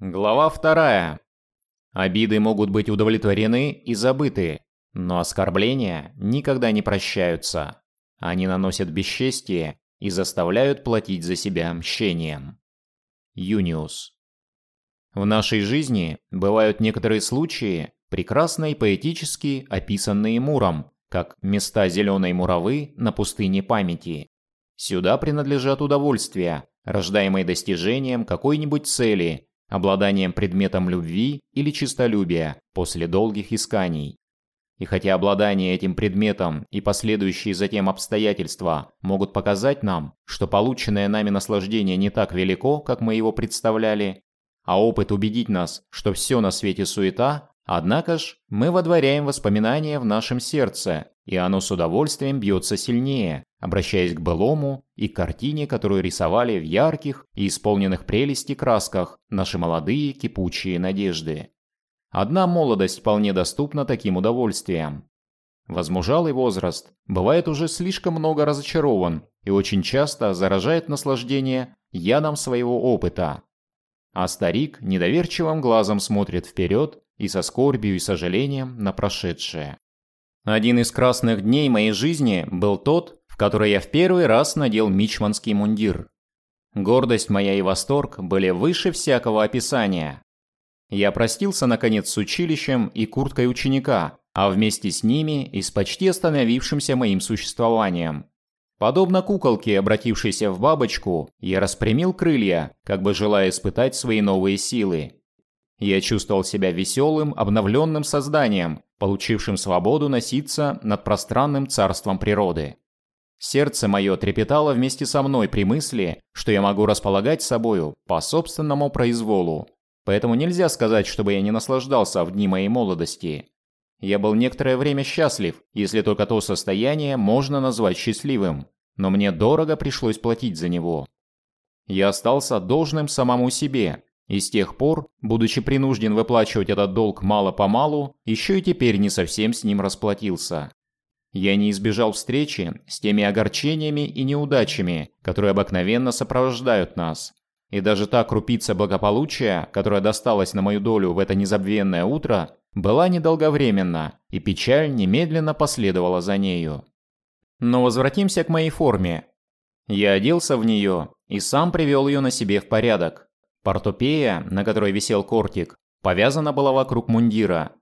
Глава вторая. Обиды могут быть удовлетворены и забыты, но оскорбления никогда не прощаются. Они наносят бесчестие и заставляют платить за себя мщением. Юниус. В нашей жизни бывают некоторые случаи, прекрасно и поэтически описанные Муром, как места зеленой муравы на пустыне памяти. Сюда принадлежат удовольствия, рождаемые достижением какой-нибудь цели, обладанием предметом любви или честолюбия после долгих исканий. И хотя обладание этим предметом и последующие затем обстоятельства могут показать нам, что полученное нами наслаждение не так велико, как мы его представляли, а опыт убедить нас, что все на свете суета, однако ж мы водворяем воспоминания в нашем сердце, и оно с удовольствием бьется сильнее, обращаясь к былому и картине, которую рисовали в ярких и исполненных прелести красках наши молодые кипучие надежды. Одна молодость вполне доступна таким удовольствиям. Возмужалый возраст бывает уже слишком много разочарован и очень часто заражает наслаждение ядом своего опыта. А старик недоверчивым глазом смотрит вперед и со скорбью и сожалением на прошедшее. Один из красных дней моей жизни был тот, в который я в первый раз надел мичманский мундир. Гордость моя и восторг были выше всякого описания. Я простился наконец с училищем и курткой ученика, а вместе с ними и с почти остановившимся моим существованием. Подобно куколке, обратившейся в бабочку, я распрямил крылья, как бы желая испытать свои новые силы. Я чувствовал себя веселым, обновленным созданием, получившим свободу носиться над пространным царством природы. Сердце мое трепетало вместе со мной при мысли, что я могу располагать собою по собственному произволу. Поэтому нельзя сказать, чтобы я не наслаждался в дни моей молодости. Я был некоторое время счастлив, если только то состояние можно назвать счастливым, но мне дорого пришлось платить за него. Я остался должным самому себе, и с тех пор, будучи принужден выплачивать этот долг мало-помалу, еще и теперь не совсем с ним расплатился. Я не избежал встречи с теми огорчениями и неудачами, которые обыкновенно сопровождают нас. И даже та крупица благополучия, которая досталась на мою долю в это незабвенное утро, была недолговременна, и печаль немедленно последовала за нею. Но возвратимся к моей форме. Я оделся в нее и сам привел ее на себе в порядок. Портупея, на которой висел кортик, повязана была вокруг мундира.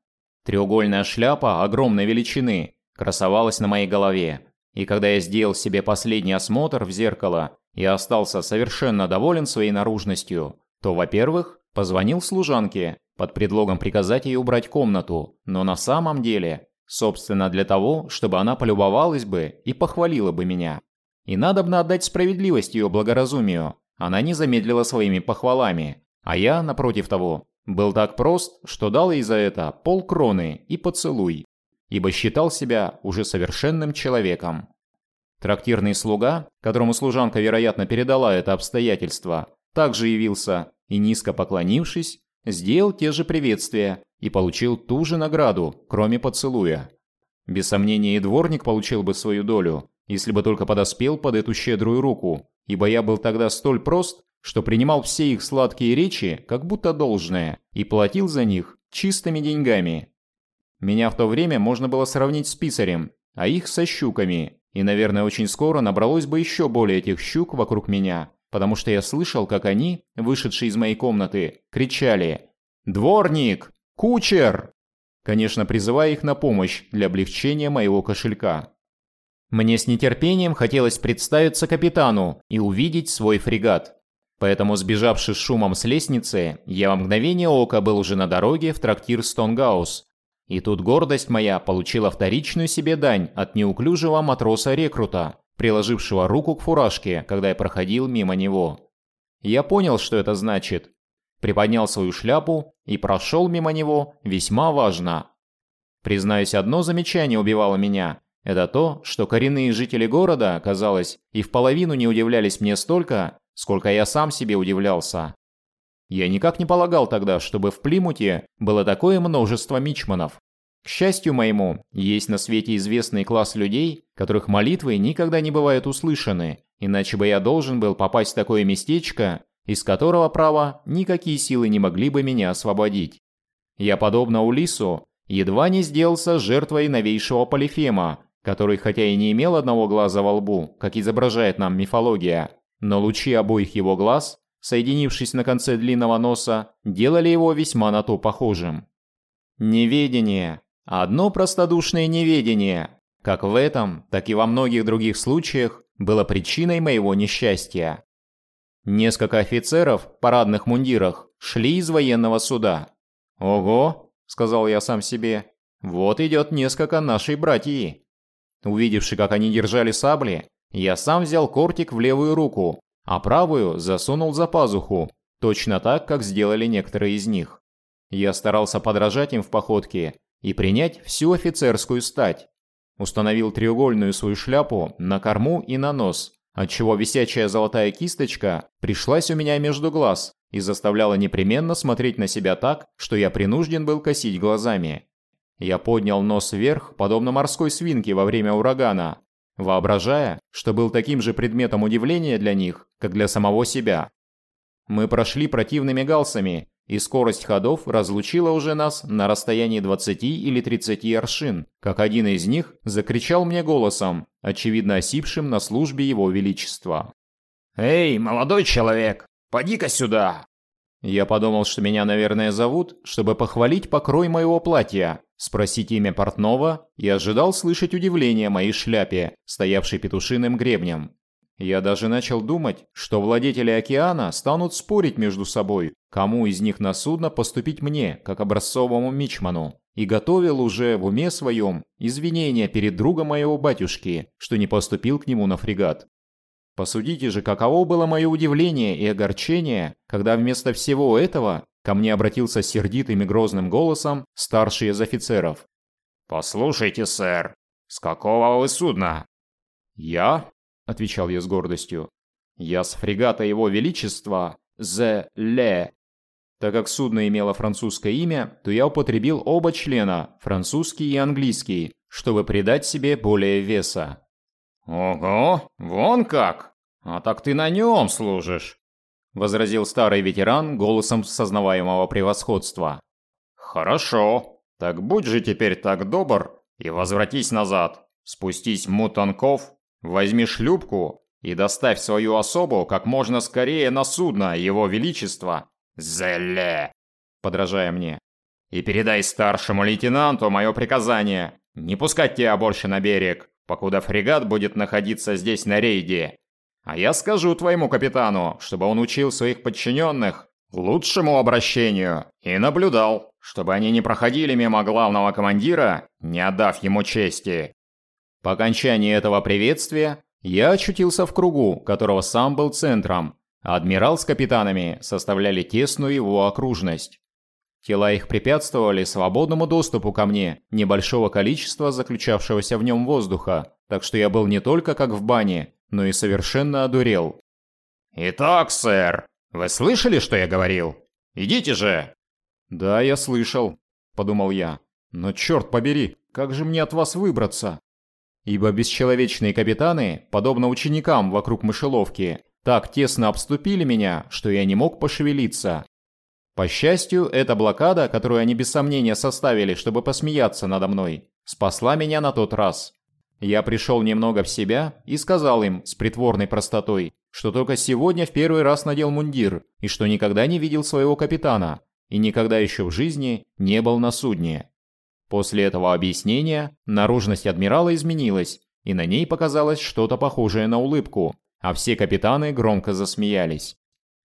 Треугольная шляпа огромной величины красовалась на моей голове. И когда я сделал себе последний осмотр в зеркало и остался совершенно доволен своей наружностью, то, во-первых, позвонил служанке под предлогом приказать ей убрать комнату, но на самом деле, собственно для того, чтобы она полюбовалась бы и похвалила бы меня. И надобно отдать справедливость ее благоразумию. Она не замедлила своими похвалами, а я, напротив того, был так прост, что дал ей за это полкроны и поцелуй, ибо считал себя уже совершенным человеком. Трактирный слуга, которому служанка, вероятно, передала это обстоятельство, также явился и, низко поклонившись, сделал те же приветствия и получил ту же награду, кроме поцелуя. Без сомнения и дворник получил бы свою долю, если бы только подоспел под эту щедрую руку, ибо я был тогда столь прост, что принимал все их сладкие речи как будто должное и платил за них чистыми деньгами. Меня в то время можно было сравнить с писарем, а их со щуками, и, наверное, очень скоро набралось бы еще более этих щук вокруг меня, потому что я слышал, как они, вышедшие из моей комнаты, кричали «Дворник! Кучер!» Конечно, призывая их на помощь для облегчения моего кошелька. Мне с нетерпением хотелось представиться капитану и увидеть свой фрегат. Поэтому, сбежавши с шумом с лестницы, я во мгновение ока был уже на дороге в трактир Стоунгаус. И тут гордость моя получила вторичную себе дань от неуклюжего матроса-рекрута, приложившего руку к фуражке, когда я проходил мимо него. Я понял, что это значит. Приподнял свою шляпу и прошел мимо него весьма важно. Признаюсь, одно замечание убивало меня – это то, что коренные жители города, казалось, и в половину не удивлялись мне столько, сколько я сам себе удивлялся. Я никак не полагал тогда, чтобы в Плимуте было такое множество мичманов. К счастью моему, есть на свете известный класс людей, которых молитвы никогда не бывают услышаны, иначе бы я должен был попасть в такое местечко из которого, право, никакие силы не могли бы меня освободить. Я, подобно Улису, едва не сделался жертвой новейшего Полифема, который хотя и не имел одного глаза во лбу, как изображает нам мифология, но лучи обоих его глаз, соединившись на конце длинного носа, делали его весьма на то похожим. Неведение. Одно простодушное неведение, как в этом, так и во многих других случаях, было причиной моего несчастья. Несколько офицеров в парадных мундирах шли из военного суда. «Ого!» – сказал я сам себе. «Вот идет несколько нашей братьи». Увидевши, как они держали сабли, я сам взял кортик в левую руку, а правую засунул за пазуху, точно так, как сделали некоторые из них. Я старался подражать им в походке и принять всю офицерскую стать. Установил треугольную свою шляпу на корму и на нос, отчего висячая золотая кисточка пришлась у меня между глаз и заставляла непременно смотреть на себя так, что я принужден был косить глазами. Я поднял нос вверх, подобно морской свинке во время урагана, воображая, что был таким же предметом удивления для них, как для самого себя. Мы прошли противными галсами, и скорость ходов разлучила уже нас на расстоянии 20 или 30 аршин, как один из них закричал мне голосом, очевидно осипшим на службе его величества. «Эй, молодой человек, поди-ка сюда!» Я подумал, что меня, наверное, зовут, чтобы похвалить покрой моего платья, спросить имя портного и ожидал слышать удивление моей шляпе, стоявшей петушиным гребнем. Я даже начал думать, что владетели океана станут спорить между собой, кому из них на судно поступить мне, как образцовому мичману, и готовил уже в уме своем извинения перед другом моего батюшки, что не поступил к нему на фрегат. Посудите же, каково было мое удивление и огорчение, когда вместо всего этого ко мне обратился сердитым и грозным голосом старший из офицеров. «Послушайте, сэр, с какого вы судна?» «Я?» – отвечал я с гордостью. «Я с фрегата Его Величества, Зе Ле». Так как судно имело французское имя, то я употребил оба члена, французский и английский, чтобы придать себе более веса. «Ого, вон как! А так ты на нем служишь!» Возразил старый ветеран голосом сознаваемого превосходства. «Хорошо, так будь же теперь так добр и возвратись назад. Спустись в Мутанков, возьми шлюпку и доставь свою особу как можно скорее на судно Его Величества Зелле, подражая мне. И передай старшему лейтенанту мое приказание не пускать тебя больше на берег, покуда фрегат будет находиться здесь на рейде. А я скажу твоему капитану, чтобы он учил своих подчиненных лучшему обращению и наблюдал, чтобы они не проходили мимо главного командира, не отдав ему чести. По окончании этого приветствия я очутился в кругу, которого сам был центром, адмирал с капитанами составляли тесную его окружность. Тела их препятствовали свободному доступу ко мне небольшого количества заключавшегося в нем воздуха, так что я был не только как в бане, но и совершенно одурел. «Итак, сэр, вы слышали, что я говорил? Идите же!» «Да, я слышал», — подумал я. «Но черт побери, как же мне от вас выбраться?» Ибо бесчеловечные капитаны, подобно ученикам вокруг мышеловки, так тесно обступили меня, что я не мог пошевелиться. По счастью, эта блокада, которую они без сомнения составили, чтобы посмеяться надо мной, спасла меня на тот раз. Я пришел немного в себя и сказал им с притворной простотой, что только сегодня в первый раз надел мундир и что никогда не видел своего капитана и никогда еще в жизни не был на судне. После этого объяснения наружность адмирала изменилась, и на ней показалось что-то похожее на улыбку, а все капитаны громко засмеялись.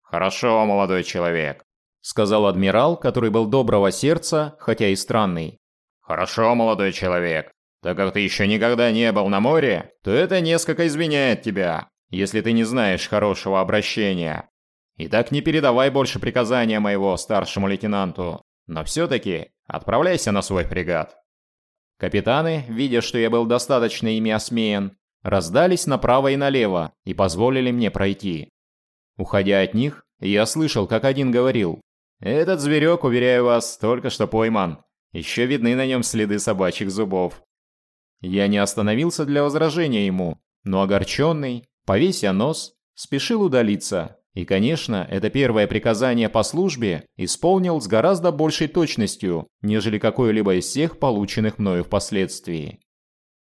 «Хорошо, молодой человек сказал адмирал, который был доброго сердца, хотя и странный. Хорошо, молодой человек. Так как ты еще никогда не был на море, то это несколько изменяет тебя, если ты не знаешь хорошего обращения. Итак, не передавай больше приказания моего старшему лейтенанту, но все-таки отправляйся на свой фрегат. Капитаны, видя, что я был достаточно ими осмеян, раздались направо и налево и позволили мне пройти. Уходя от них, я слышал, как один говорил, этот зверек, уверяю вас, только что пойман. Еще видны на нем следы собачьих зубов. Я не остановился для возражения ему, но огорченный, повеся нос, спешил удалиться И, конечно, это первое приказание по службе исполнил с гораздо большей точностью, нежели какое-либо из всех полученных мною впоследствии.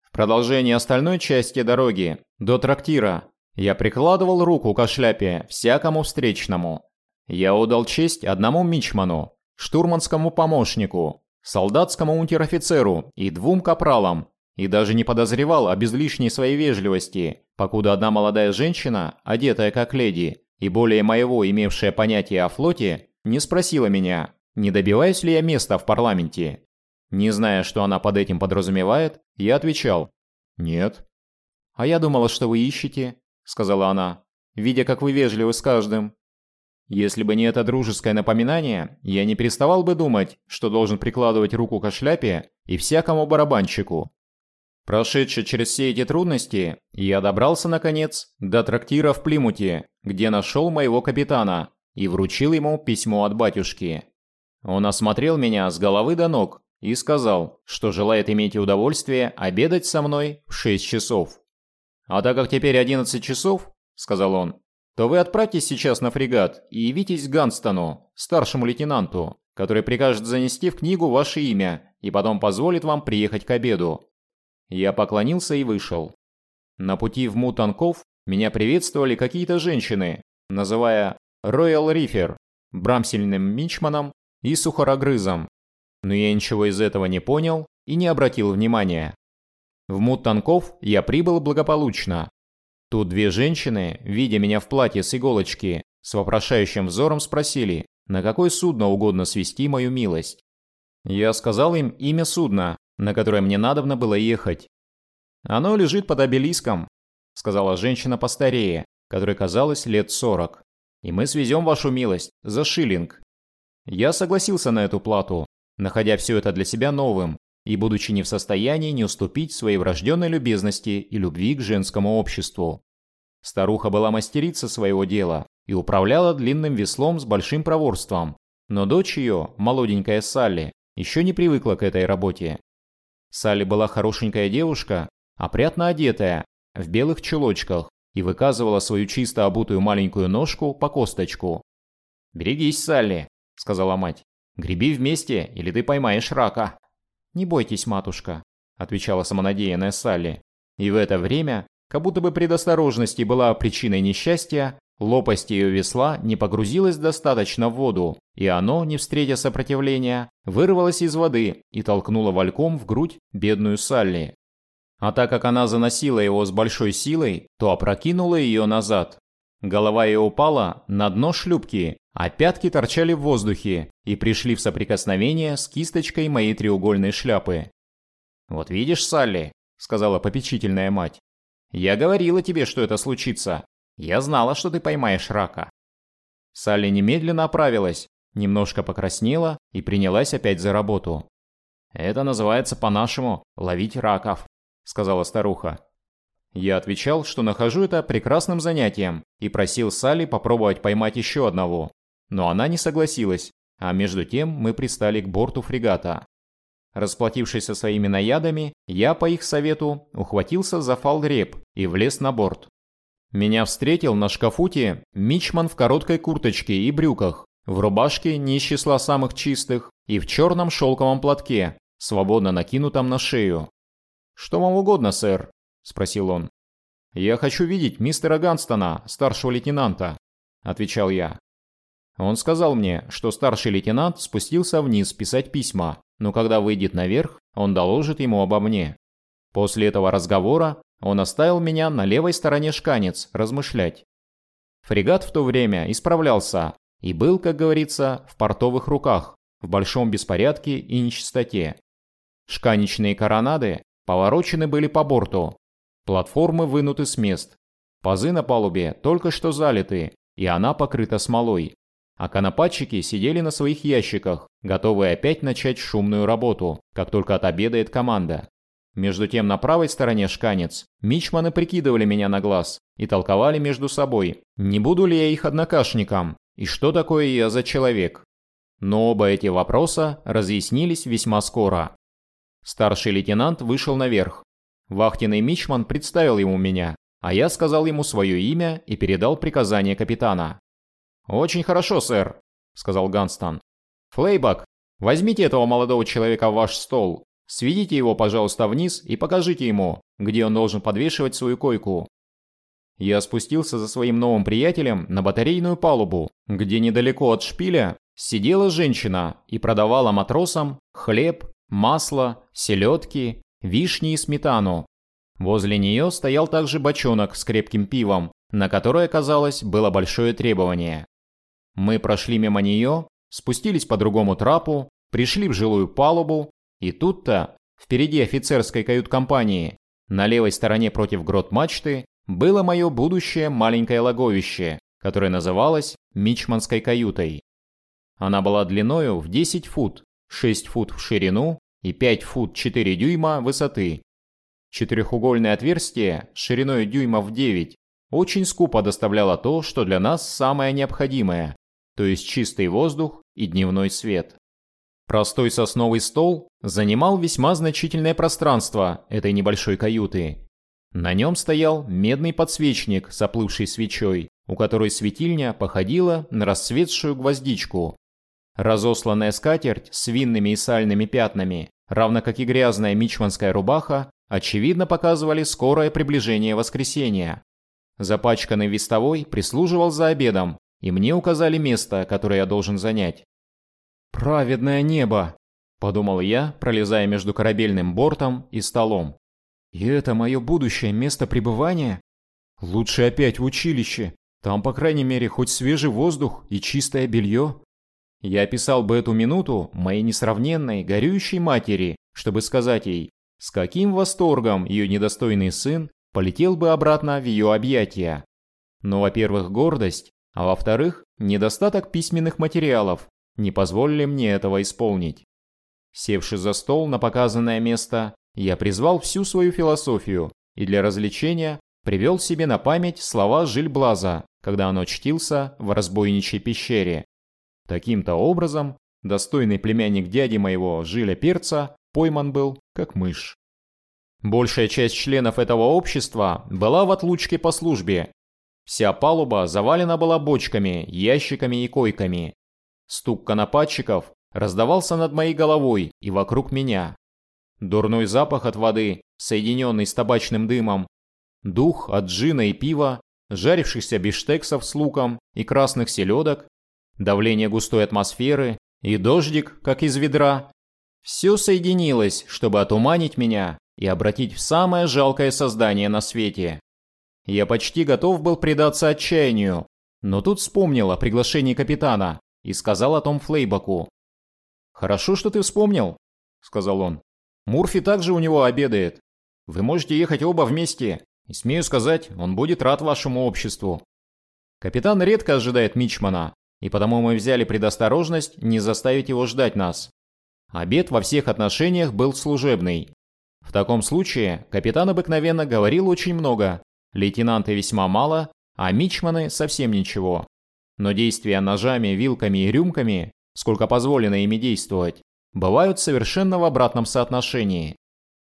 В продолжении остальной части дороги, до трактира, я прикладывал руку к шляпе всякому встречному. Я удал честь одному мичману, штурманскому помощнику, солдатскому унтер-офицеру и двум капралам, и даже не подозревал об излишней своей вежливости, покуда одна молодая женщина, одетая как леди, и более моего имевшая понятие о флоте, не спросила меня, не добиваюсь ли я места в парламенте. Не зная, что она под этим подразумевает, я отвечал «Нет». «А я думала, что вы ищете», — сказала она, видя, как вы вежливы с каждым. Если бы не это дружеское напоминание, я не переставал бы думать, что должен прикладывать руку к шляпе и всякому барабанщику, Прошедший через все эти трудности, я добрался, наконец, до трактира в Плимуте, где нашел моего капитана и вручил ему письмо от батюшки. Он осмотрел меня с головы до ног и сказал, что желает иметь удовольствие обедать со мной в 6 часов. «А так как теперь 11 часов», — сказал он, — «то вы отправьтесь сейчас на фрегат и явитесь к Ганстону, старшему лейтенанту, который прикажет занести в книгу ваше имя и потом позволит вам приехать к обеду. Я поклонился и вышел. На пути в Мутанков меня приветствовали какие-то женщины, называя Роял Рифер, брамсельным мичманом и сухорогрызом. Но я ничего из этого не понял и не обратил внимания. В Мутанков я прибыл благополучно. Тут две женщины, видя меня в платье с иголочки, с вопрошающим взором спросили, на какое судно угодно свести мою милость. Я сказал им имя судна, на которое мне надобно было ехать. «Оно лежит под обелиском», — сказала женщина постарее, которой казалось лет сорок. «И мы свезем вашу милость за шиллинг». Я согласился на эту плату, находя все это для себя новым и будучи не в состоянии не уступить своей врожденной любезности и любви к женскому обществу. Старуха была мастерица своего дела и управляла длинным веслом с большим проворством, но дочь ее, молоденькая Салли, еще не привыкла к этой работе Салли была хорошенькая девушка, опрятно одетая, в белых чулочках и выказывала свою чисто обутую маленькую ножку по косточку. «Берегись, Салли», — сказала мать. «Греби вместе, или ты поймаешь рака». «Не бойтесь, матушка», — отвечала самонадеянная Салли. И в это время, как будто бы предосторожности была причиной несчастья, Лопасть ее весла не погрузилась достаточно в воду, и оно, не встретя сопротивления, вырвалось из воды и толкнуло вальком в грудь бедную Салли. А так как она заносила его с большой силой, то опрокинула ее назад. Голова ее упала на дно шлюпки, а пятки торчали в воздухе и пришли в соприкосновение с кисточкой моей треугольной шляпы. «Вот видишь, Салли», — сказала попечительная мать, — «я говорила тебе, что это случится. Я знала, что ты поймаешь рака». Салли немедленно оправилась, немножко покраснела и принялась опять за работу. «Это называется по-нашему ловить раков», — сказала старуха. Я отвечал, что нахожу это прекрасным занятием и просил Салли попробовать поймать еще одного. Но она не согласилась, а между тем мы пристали к борту фрегата. Расплатившись со своими наядами, я, по их совету, ухватился за фалдреп и влез на борт. Меня встретил на шкафуте мичман в короткой курточке и брюках, в рубашке не из числа самых чистых и в черном шелковом платке, свободно накинутом на шею. «Что вам угодно, сэр?» – спросил он. «Я хочу видеть мистера Ганстона, старшего лейтенанта», – отвечал я. Он сказал мне, что старший лейтенант спустился вниз писать письма, но когда выйдет наверх, он доложит ему обо мне. После этого разговора он оставил меня на левой стороне шканец размышлять. Фрегат в то время исправлялся и был, как говорится, в портовых руках, в большом беспорядке и нечистоте. Шканечные коронады поворочены были по борту, платформы вынуты с мест, пазы на палубе только что залиты, и она покрыта смолой, а конопатчики сидели на своих ящиках, готовые опять начать шумную работу, как только отобедает команда. Между тем на правой стороне шканец мичманы прикидывали меня на глаз и толковали между собой, не буду ли я их однокашником и что такое я за человек. Но оба эти вопроса разъяснились весьма скоро. Старший лейтенант вышел наверх. Вахтенный мичман представил ему меня, а я сказал ему свое имя и передал приказание капитана. «Очень хорошо, сэр», — сказал Ганстон. «Флейбак, возьмите этого молодого человека в ваш стол. Сведите его, пожалуйста, вниз и покажите ему, где он должен подвешивать свою койку». Я спустился за своим новым приятелем на батарейную палубу, где недалеко от шпиля сидела женщина и продавала матросам хлеб, масло, селедки, вишни и сметану. Возле нее стоял также бочонок с крепким пивом, на которое, казалось, было большое требование. Мы прошли мимо нее, спустились по другому трапу, пришли в жилую палубу, и тут-то, впереди офицерской кают-компании, на левой стороне против грот мачты, было мое будущее маленькое логовище, которое называлось Мичманской каютой. Она была длиною в 10 фут, 6 фут в ширину и 5 фут 4 дюйма высоты. Четырехугольное отверстие шириной дюймов 9 очень скупо доставляло то, что для нас самое необходимое, то есть чистый воздух и дневной свет. Простой сосновый стол занимал весьма значительное пространство этой небольшой каюты. На нем стоял медный подсвечник с оплывшей свечой, у которой светильня походила на расцветшую гвоздичку. Разосланная скатерть с винными и сальными пятнами, равно как и грязная мичманская рубаха, очевидно показывали скорое приближение воскресенья. Запачканный вестовой прислуживал за обедом, и мне указали место, которое я должен занять. «Праведное небо!» – подумал я, пролезая между корабельным бортом и столом. «И это мое будущее место пребывания? Лучше опять в училище. Там, по крайней мере, хоть свежий воздух и чистое белье». Я описал бы эту минуту моей несравненной, горюющей матери, чтобы сказать ей, с каким восторгом ее недостойный сын полетел бы обратно в ее объятия. Но, во-первых, гордость, а во-вторых, недостаток письменных материалов не позволили мне этого исполнить. Севши за стол на показанное место, я призвал всю свою философию и для развлечения привел себе на память слова Жильблаза, когда он очтился в разбойничьей пещере. Таким-то образом, достойный племянник дяди моего Жиля Перца пойман был, как мышь. Большая часть членов этого общества была в отлучке по службе. Вся палуба завалена была бочками, ящиками и койками. Стук конопатчиков раздавался над моей головой и вокруг меня. Дурной запах от воды, соединенный с табачным дымом, дух от джина и пива, жарившихся биштексов с луком и красных селедок, давление густой атмосферы и дождик, как из ведра. Все соединилось, чтобы отуманить меня и обратить в самое жалкое создание на свете. Я почти готов был предаться отчаянию, но тут вспомнил о приглашении капитана и сказал о том Флейбаку. «Хорошо, что ты вспомнил», — сказал он. «Мурфи также у него обедает. Вы можете ехать оба вместе, и, смею сказать, он будет рад вашему обществу. Капитан редко ожидает Мичмана, и потому мы взяли предосторожность не заставить его ждать нас. Обед во всех отношениях был служебный, в таком случае капитан обыкновенно говорил очень много, лейтенанты весьма мало, а мичманы совсем ничего. Но действия ножами, вилками и рюмками, сколько позволено ими действовать, бывают совершенно в обратном соотношении.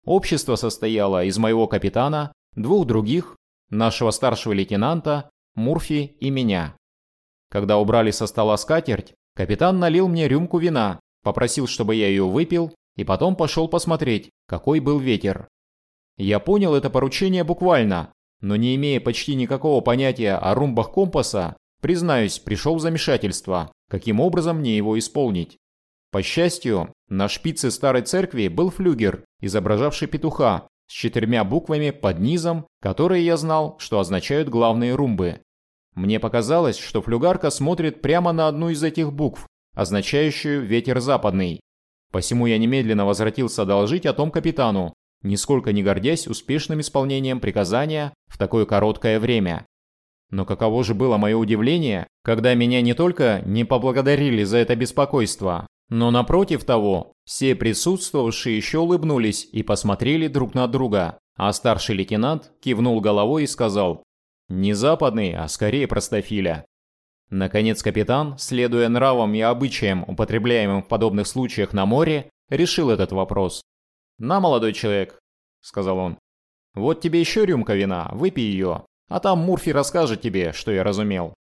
Общество состояло из моего капитана, двух других, нашего старшего лейтенанта, Мурфи и меня. Когда убрали со стола скатерть, капитан налил мне рюмку вина, попросил, чтобы я ее выпил и потом пошел посмотреть, какой был ветер. Я понял это поручение буквально, но не имея почти никакого понятия о румбах компаса, признаюсь, пришел в замешательство, каким образом мне его исполнить. По счастью, на шпице старой церкви был флюгер, изображавший петуха, с четырьмя буквами под низом, которые я знал, что означают главные румбы. Мне показалось, что флюгарка смотрит прямо на одну из этих букв, означающую «ветер западный», Посему я немедленно возвратился доложить о том капитану, нисколько не гордясь успешным исполнением приказания в такое короткое время. Но каково же было мое удивление, когда меня не только не поблагодарили за это беспокойство, но напротив того, все присутствовавшие еще улыбнулись и посмотрели друг на друга, а старший лейтенант кивнул головой и сказал «Не западный, а скорее простофиля». Наконец капитан, следуя нравам и обычаям, употребляемым в подобных случаях на море, решил этот вопрос. «На, молодой человек», — сказал он. «Вот тебе еще рюмка вина, выпей ее, а там Мурфи расскажет тебе, что я разумел».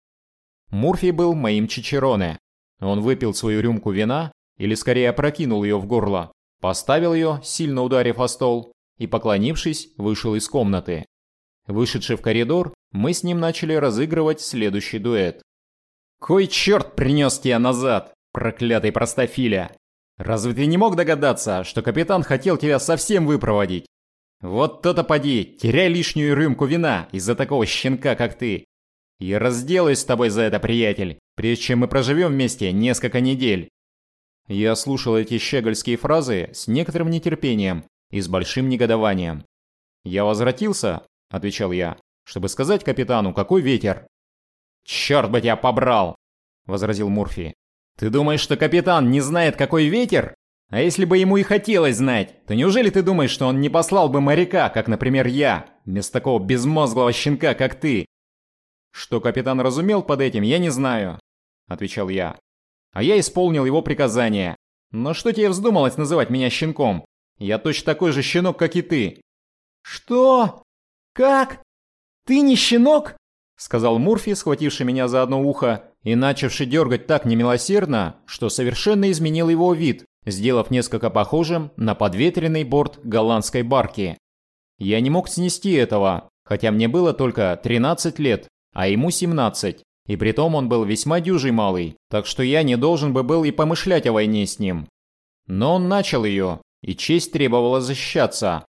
Мурфи был моим чичероне. Он выпил свою рюмку вина, или скорее опрокинул ее в горло, поставил ее, сильно ударив о стол, и, поклонившись, вышел из комнаты. Вышедший в коридор, мы с ним начали разыгрывать следующий дуэт. «Кой черт принес тебя назад, проклятый простофиля? Разве ты не мог догадаться, что капитан хотел тебя совсем выпроводить? Вот то-то поди, теряй лишнюю рюмку вина из-за такого щенка, как ты. Я разделаюсь с тобой за это, приятель, прежде чем мы проживем вместе несколько недель». Я слушал эти щегольские фразы с некоторым нетерпением и с большим негодованием. «Я возвратился», — отвечал я, — «чтобы сказать капитану, какой ветер». «Черт бы тебя побрал!» — возразил Мурфи. «Ты думаешь, что капитан не знает, какой ветер? А если бы ему и хотелось знать, то неужели ты думаешь, что он не послал бы моряка, как, например, я, вместо такого безмозглого щенка, как ты?» «Что капитан разумел под этим, я не знаю», — отвечал я. «А я исполнил его приказание. Но что тебе вздумалось называть меня щенком? Я точно такой же щенок, как и ты». «Что? Как? Ты не щенок?» сказал Мурфи, схвативший меня за одно ухо и начавший дергать так немилосердно, что совершенно изменил его вид, сделав несколько похожим на подветренный борт голландской барки. Я не мог снести этого, хотя мне было только 13 лет, а ему 17, и притом он был весьма дюжий малый, так что я не должен бы был и помышлять о войне с ним. Но он начал ее, и честь требовала защищаться.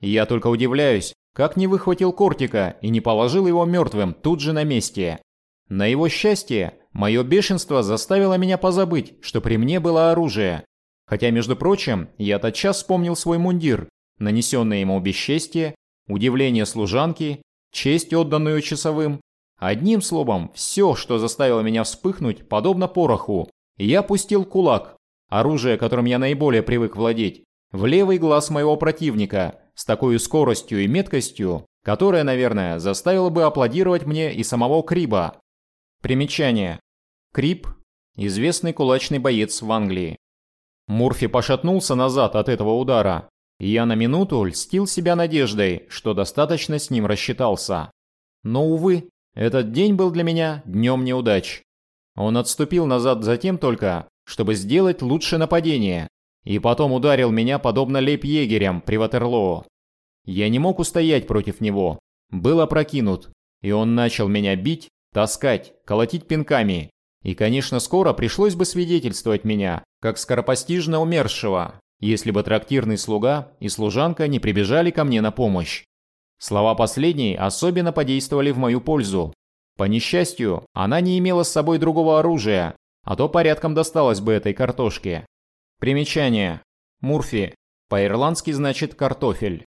Я только удивляюсь, как не выхватил Кортика и не положил его мертвым тут же на месте. На его счастье, мое бешенство заставило меня позабыть, что при мне было оружие. Хотя, между прочим, я тотчас вспомнил свой мундир, нанесенное ему бесчестие, удивление служанки, честь, отданную часовым. Одним словом, все, что заставило меня вспыхнуть, подобно пороху. я пустил кулак, оружие, которым я наиболее привык владеть, в левый глаз моего противника, с такой скоростью и меткостью, которая, наверное, заставила бы аплодировать мне и самого Криба. Примечание. Криб – известный кулачный боец в Англии. Мурфи пошатнулся назад от этого удара, я на минуту льстил себя надеждой, что достаточно с ним рассчитался. Но, увы, этот день был для меня днем неудач. Он отступил назад затем только, чтобы сделать лучшее нападение, и потом ударил меня подобно лейб-егерям при Ватерлоо. Я не мог устоять против него, был опрокинут, и он начал меня бить, таскать, колотить пинками. И, конечно, скоро пришлось бы свидетельствовать меня, как скоропостижно умершего, если бы трактирный слуга и служанка не прибежали ко мне на помощь. Слова последней особенно подействовали в мою пользу. По несчастью, она не имела с собой другого оружия, а то порядком досталось бы этой картошке. Примечание. Мурфи. По-ирландски значит картофель.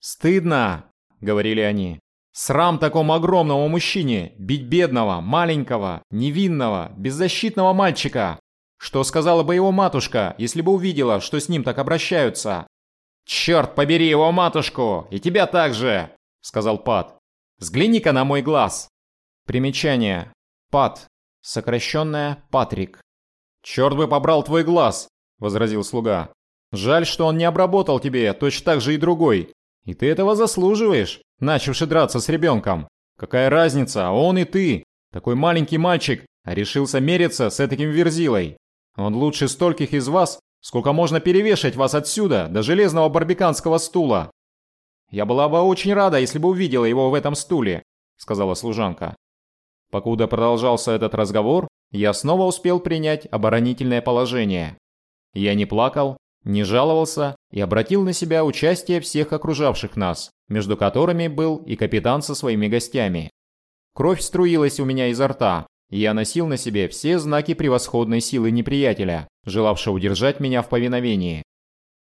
«Стыдно!» – говорили они. «Срам такому огромному мужчине бить бедного, маленького, невинного, беззащитного мальчика! Что сказала бы его матушка, если бы увидела, что с ним так обращаются?» «Черт побери его матушку! И тебя также!» – сказал Пат. «Взгляни-ка на мой глаз!» Примечание. Пат. Сокращенное Патрик. «Черт бы побрал твой глаз! возразил слуга. «Жаль, что он не обработал тебе, точно так же и другой. И ты этого заслуживаешь, начавший драться с ребенком. Какая разница, он и ты. Такой маленький мальчик, а решился мериться с этим верзилой. Он лучше стольких из вас, сколько можно перевешать вас отсюда до железного барбиканского стула. Я была бы очень рада, если бы увидела его в этом стуле», — сказала служанка. Покуда продолжался этот разговор, я снова успел принять оборонительное положение. Я не плакал, не жаловался и обратил на себя участие всех окружавших нас, между которыми был и капитан со своими гостями. Кровь струилась у меня изо рта, я носил на себе все знаки превосходной силы неприятеля, желавшего удержать меня в повиновении.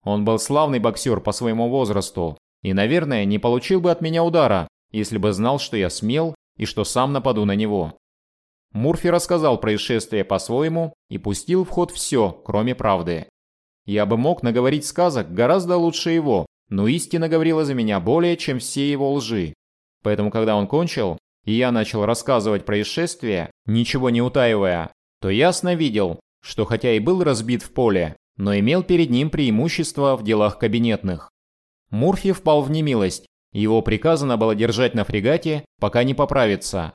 Он был славный боксер по своему возрасту, и, наверное, не получил бы от меня удара, если бы знал, что я смел и что сам нападу на него. Мурфи рассказал происшествие по-своему и пустил в ход все, кроме правды. Я бы мог наговорить сказок гораздо лучше его, но истина говорила за меня более, чем все его лжи. Поэтому, когда он кончил, и я начал рассказывать происшествие, ничего не утаивая, то ясно видел, что хотя и был разбит в поле, но имел перед ним преимущество в делах кабинетных. Мурфи впал в немилость, его приказано было держать на фрегате, пока не поправится.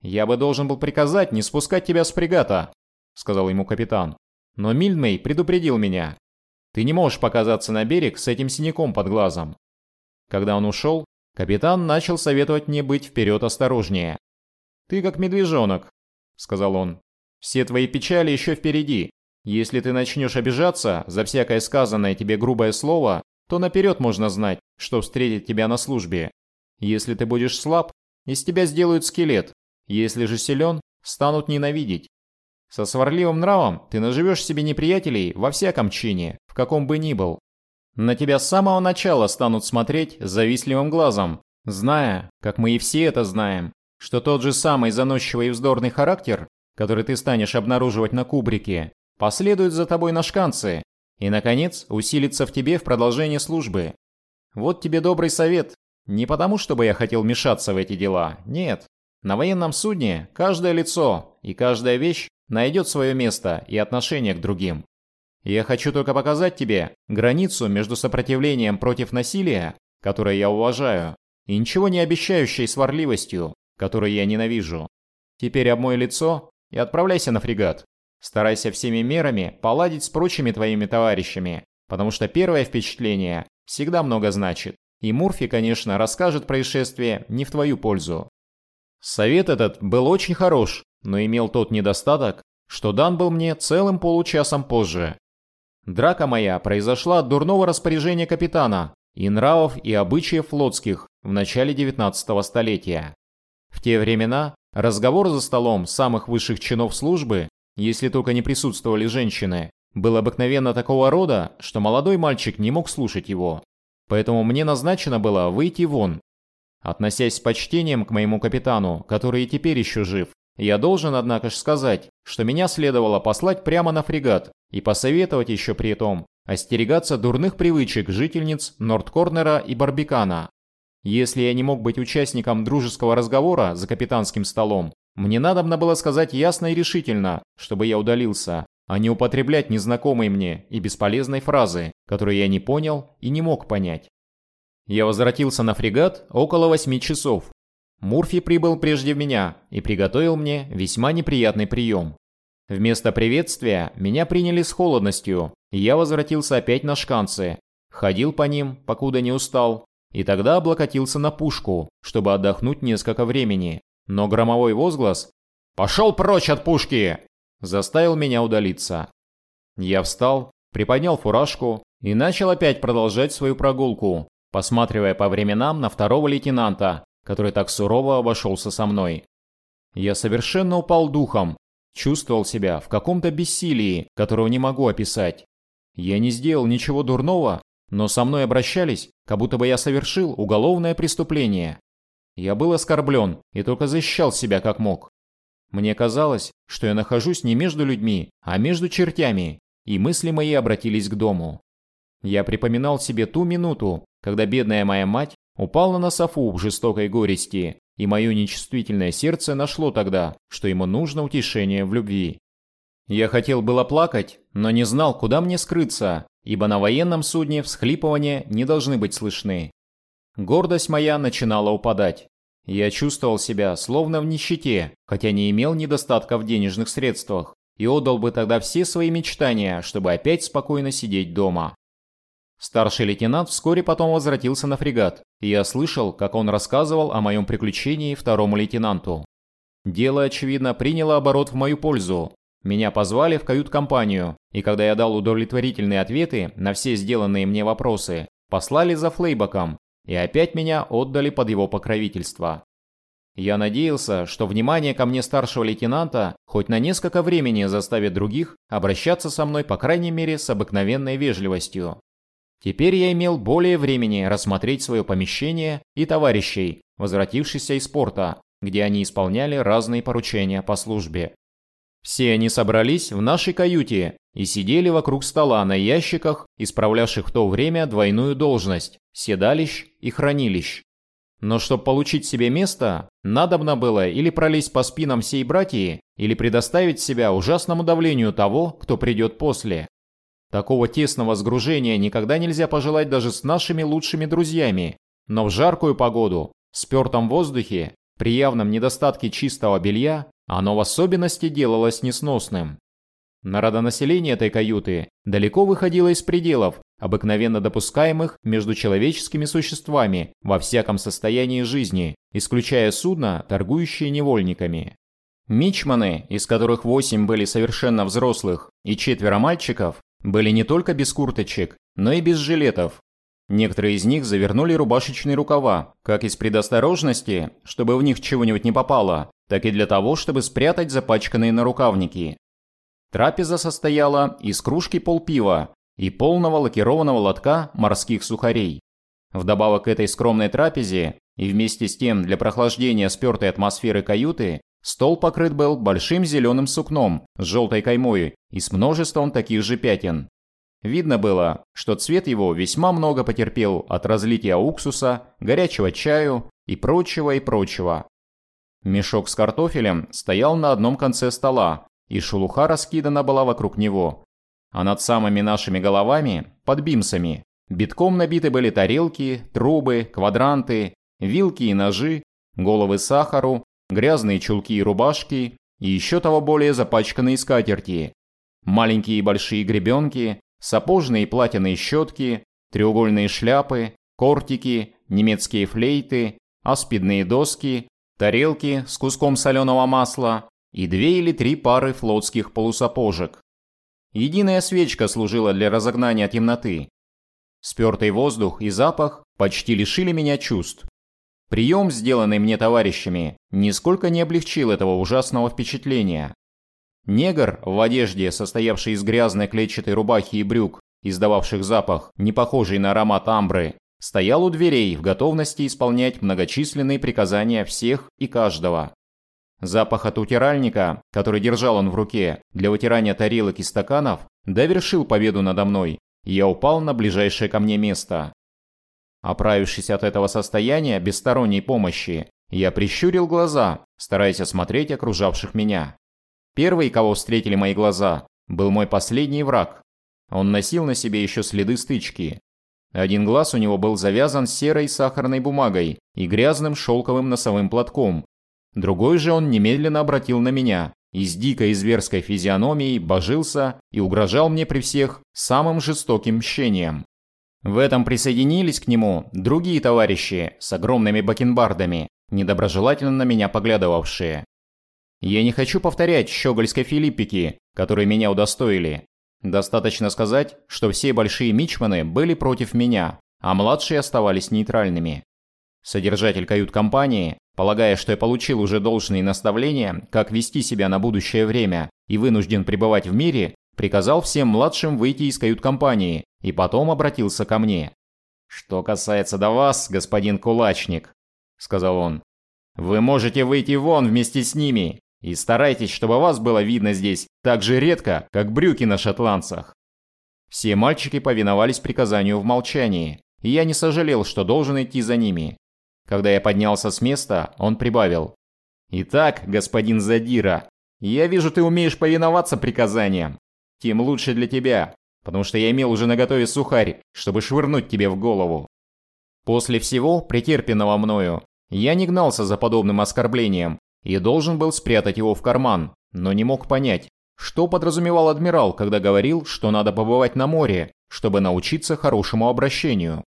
«Я бы должен был приказать не спускать тебя с фрегата», — сказал ему капитан. «Но Мильдмей предупредил меня. Ты не можешь показаться на берег с этим синяком под глазом». Когда он ушел, капитан начал советовать мне быть вперед осторожнее. «Ты как медвежонок», — сказал он. «Все твои печали еще впереди. Если ты начнешь обижаться за всякое сказанное тебе грубое слово, то наперед можно знать, что встретит тебя на службе. Если ты будешь слаб, из тебя сделают скелет. Если же силен, станут ненавидеть. Со сварливым нравом ты наживешь себе неприятелей во всяком чине, в каком бы ни был. На тебя с самого начала станут смотреть завистливым глазом, зная, как мы и все это знаем, что тот же самый заносчивый и вздорный характер, который ты станешь обнаруживать на кубрике, последует за тобой на шканцы и, наконец, усилится в тебе в продолжении службы. Вот тебе добрый совет, не потому, чтобы я хотел мешаться в эти дела, нет. На военном судне каждое лицо и каждая вещь найдет свое место и отношение к другим. Я хочу только показать тебе границу между сопротивлением против насилия, которое я уважаю, и ничего не обещающей сварливостью, которую я ненавижу. Теперь обмой лицо и отправляйся на фрегат. Старайся всеми мерами поладить с прочими твоими товарищами, потому что первое впечатление всегда много значит. И Мурфи, конечно, расскажет происшествие не в твою пользу. Совет этот был очень хорош, но имел тот недостаток, что дан был мне целым получасом позже. Драка моя произошла от дурного распоряжения капитана и нравов и обычаев флотских в начале 19 столетия. В те времена разговор за столом самых высших чинов службы, если только не присутствовали женщины, был обыкновенно такого рода, что молодой мальчик не мог слушать его. Поэтому мне назначено было выйти вон. Относясь с почтением к моему капитану, который и теперь еще жив, я должен, однако же, сказать, что меня следовало послать прямо на фрегат и посоветовать еще при этом остерегаться дурных привычек жительниц Нордкорнера и Барбикана. Если я не мог быть участником дружеского разговора за капитанским столом, мне надобно было сказать ясно и решительно, чтобы я удалился, а не употреблять незнакомые мне и бесполезной фразы, которые я не понял и не мог понять. Я возвратился на фрегат около восьми часов. Мурфи прибыл прежде меня и приготовил мне весьма неприятный прием. Вместо приветствия меня приняли с холодностью, и я возвратился опять на шканцы, ходил по ним, покуда не устал, и тогда облокотился на пушку, чтобы отдохнуть несколько времени. Но громовой возглас «Пошел прочь от пушки!» заставил меня удалиться. Я встал, приподнял фуражку и начал опять продолжать свою прогулку, посматривая по временам на второго лейтенанта, который так сурово обошелся со мной. Я совершенно упал духом, чувствовал себя в каком-то бессилии, которого не могу описать. Я не сделал ничего дурного, но со мной обращались, как будто бы я совершил уголовное преступление. Я был оскорблен и только защищал себя как мог. Мне казалось, что я нахожусь не между людьми, а между чертями, и мысли мои обратились к дому. Я припоминал себе ту минуту, когда бедная моя мать упала на софу в жестокой горести, и мое нечувствительное сердце нашло тогда, что ему нужно утешение в любви. Я хотел было плакать, но не знал, куда мне скрыться, ибо на военном судне всхлипывания не должны быть слышны. Гордость моя начинала упадать. Я чувствовал себя словно в нищете, хотя не имел недостатка в денежных средствах, и отдал бы тогда все свои мечтания, чтобы опять спокойно сидеть дома. Старший лейтенант вскоре потом возвратился на фрегат, и я слышал, как он рассказывал о моем приключении второму лейтенанту. Дело, очевидно, приняло оборот в мою пользу. Меня позвали в кают-компанию, и когда я дал удовлетворительные ответы на все сделанные мне вопросы, послали за Флейбаком, и опять меня отдали под его покровительство. Я надеялся, что внимание ко мне старшего лейтенанта хоть на несколько времени заставит других обращаться со мной по крайней мере с обыкновенной вежливостью. Теперь я имел более времени рассмотреть свое помещение и товарищей, возвратившихся из порта, где они исполняли разные поручения по службе. Все они собрались в нашей каюте и сидели вокруг стола на ящиках, исправлявших в то время двойную должность – седалищ и хранилищ. Но чтобы получить себе место, надобно было или пролезть по спинам всей братьи, или предоставить себя ужасному давлению того, кто придет после. Такого тесного сгружения никогда нельзя пожелать даже с нашими лучшими друзьями, но в жаркую погоду, в спертом воздухе, При явном недостатке чистого белья оно в особенности делалось несносным. Народонаселение этой каюты далеко выходило из пределов, обыкновенно допускаемых между человеческими существами во всяком состоянии жизни, исключая судно, торгующие невольниками. Мичманы, из которых восемь были совершенно взрослых, и четверо мальчиков, были не только без курточек, но и без жилетов. Некоторые из них завернули рубашечные рукава, как из предосторожности, чтобы в них чего-нибудь не попало, так и для того, чтобы спрятать запачканные нарукавники. Трапеза состояла из кружки полпива и полного лакированного лотка морских сухарей. Вдобавок к этой скромной трапезе и вместе с тем для прохлаждения спертой атмосферы каюты стол покрыт был большим зеленым сукном с желтой каймой и с множеством таких же пятен. Видно было, что цвет его весьма много потерпел от разлития уксуса, горячего чаю и прочего и прочего. Мешок с картофелем стоял на одном конце стола, и шелуха раскидана была вокруг него. А над самыми нашими головами, под бимсами, битком набиты были тарелки, трубы, квадранты, вилки и ножи, головы сахару, грязные чулки и рубашки и еще того более запачканные скатерти. Маленькие и большие гребенки, сапожные и платяные щетки, треугольные шляпы, кортики, немецкие флейты, аспидные доски, тарелки с куском соленого масла и две или три пары флотских полусапожек. Единая свечка служила для разогнания темноты. Спертый воздух и запах почти лишили меня чувств. Прием, сделанный мне товарищами, нисколько не облегчил этого ужасного впечатления. Негр в одежде, состоявшей из грязной клетчатой рубахи и брюк, издававших запах, не похожий на аромат амбры, стоял у дверей в готовности исполнять многочисленные приказания всех и каждого. Запах от утиральника, который держал он в руке для вытирания тарелок и стаканов, довершил победу надо мной, и я упал на ближайшее ко мне место. Оправившись от этого состояния без сторонней помощи, я прищурил глаза, стараясь осмотреть окружавших меня. Первый, кого встретили мои глаза, был мой последний враг. Он носил на себе еще следы стычки. Один глаз у него был завязан серой сахарной бумагой и грязным шелковым носовым платком. Другой же он немедленно обратил на меня и с дикой и зверской физиономией божился и угрожал мне при всех самым жестоким мщением. В этом присоединились к нему другие товарищи с огромными бакенбардами, недоброжелательно на меня поглядывавшие. Я не хочу повторять щегольской филиппики, которые меня удостоили. Достаточно сказать, что все большие мичманы были против меня, а младшие оставались нейтральными. Содержатель кают-компании, полагая, что я получил уже должные наставления, как вести себя на будущее время и вынужден пребывать в мире, приказал всем младшим выйти из кают-компании и потом обратился ко мне. «Что касается до вас, господин Кулачник», — сказал он, — «вы можете выйти вон вместе с ними и старайтесь, чтобы вас было видно здесь так же редко, как брюки на шотландцах». Все мальчики повиновались приказанию в молчании, и я не сожалел, что должен идти за ними. Когда я поднялся с места, он прибавил. «Итак, господин Задира, я вижу, ты умеешь повиноваться приказаниям тем лучше для тебя, потому что я имел уже наготове сухарь, чтобы швырнуть тебе в голову. После всего, претерпенного мною, я не гнался за подобным оскорблением и должен был спрятать его в карман, но не мог понять, что подразумевал адмирал, когда говорил, что надо побывать на море, чтобы научиться хорошему обращению.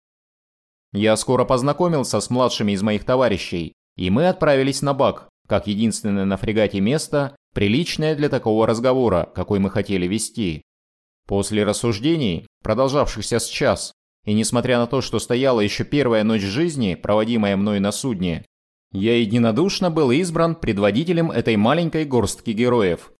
Я скоро познакомился с младшими из моих товарищей, и мы отправились на бак, как единственное на фрегате место, приличное для такого разговора, какой мы хотели вести. После рассуждений, продолжавшихся с час, и несмотря на то, что стояла еще первая ночь жизни, проводимая мной на судне, я единодушно был избран предводителем этой маленькой горстки героев.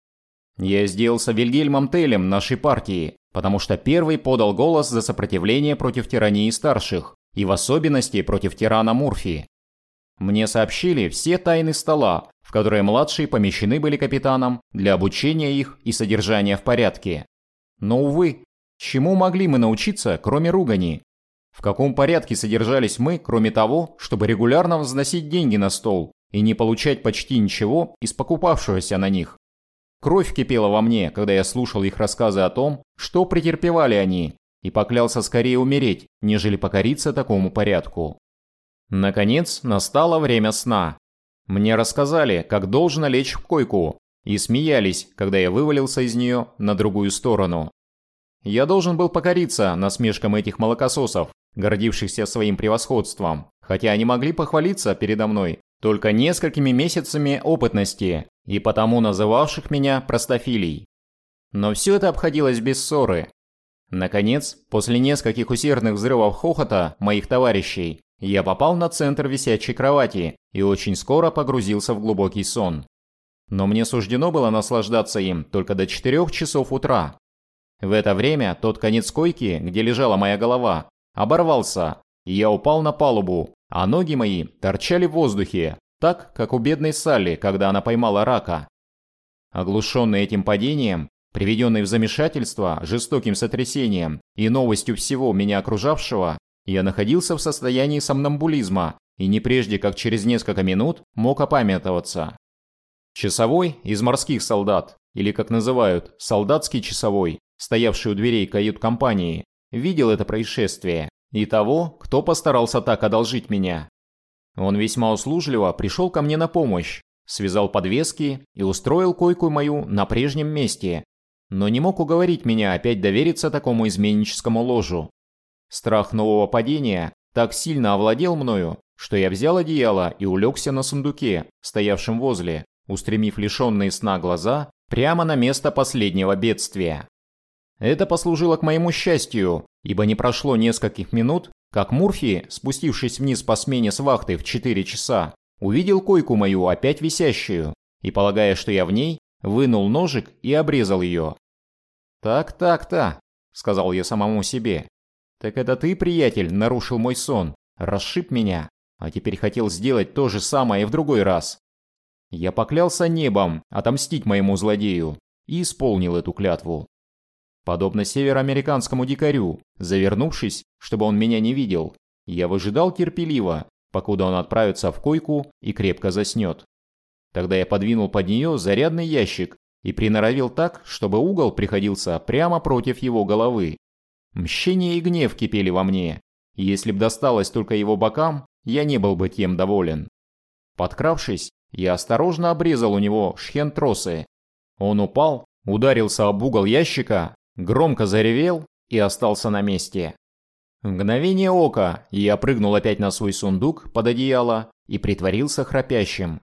Я сделался Вильгельмом Телем нашей партии, потому что первый подал голос за сопротивление против тирании старших, и в особенности против тирана Мурфи. Мне сообщили все тайны стола, в которые младшие помещены были капитаном для обучения их и содержания в порядке. Но, увы, чему могли мы научиться, кроме ругани? В каком порядке содержались мы, кроме того, чтобы регулярно возносить деньги на стол и не получать почти ничего из покупавшегося на них? Кровь кипела во мне, когда я слушал их рассказы о том, что претерпевали они, и поклялся скорее умереть, нежели покориться такому порядку. Наконец, настало время сна. Мне рассказали, как должно лечь в койку, и смеялись, когда я вывалился из нее на другую сторону. Я должен был покориться насмешкам этих молокососов, гордившихся своим превосходством, хотя они могли похвалиться передо мной только несколькими месяцами опытности и потому называвших меня простофилей. Но все это обходилось без ссоры. Наконец, после нескольких усердных взрывов хохота моих товарищей, я попал на центр висячей кровати и очень скоро погрузился в глубокий сон. Но мне суждено было наслаждаться им только до 4 часов утра. В это время тот конец койки, где лежала моя голова, оборвался, и я упал на палубу, а ноги мои торчали в воздухе, так, как у бедной Салли, когда она поймала рака. Оглушенный этим падением, приведенный в замешательство жестоким сотрясением и новостью всего меня окружавшего, я находился в состоянии сомнамбулизма и не прежде, как через несколько минут, мог опамятоваться. Часовой из морских солдат, или как называют, солдатский часовой, стоявший у дверей кают-компании, видел это происшествие и того, кто постарался так одолжить меня. Он весьма услужливо пришел ко мне на помощь, связал подвески и устроил койку мою на прежнем месте, но не мог уговорить меня опять довериться такому изменническому ложу. Страх нового падения так сильно овладел мною, что я взял одеяло и улегся на сундуке, стоявшем возле, устремив лишенные сна глаза прямо на место последнего бедствия. Это послужило к моему счастью, ибо не прошло нескольких минут, как Мурфи, спустившись вниз по смене с вахты в 4 часа, увидел койку мою опять висящую и, полагая, что я в ней, вынул ножик и обрезал ее. «Так, так-то», — сказал я самому себе. «Так это ты, приятель, нарушил мой сон, расшиб меня, а теперь хотел сделать то же самое в другой раз. Я поклялся небом отомстить моему злодею и исполнил эту клятву. Подобно североамериканскому дикарю, завернувшись, чтобы он меня не видел, я выжидал терпеливо, покуда он отправится в койку и крепко заснет. Тогда я подвинул под нее зарядный ящик и приноровил так, чтобы угол приходился прямо против его головы. Мщение и гнев кипели во мне, если б досталось только его бокам, я не был бы тем доволен. Подкравшись, я осторожно обрезал у него шхен-тросы. Он упал, ударился об угол ящика, громко заревел и остался на месте. В мгновение ока я прыгнул опять на свой сундук под одеяло и притворился храпящим.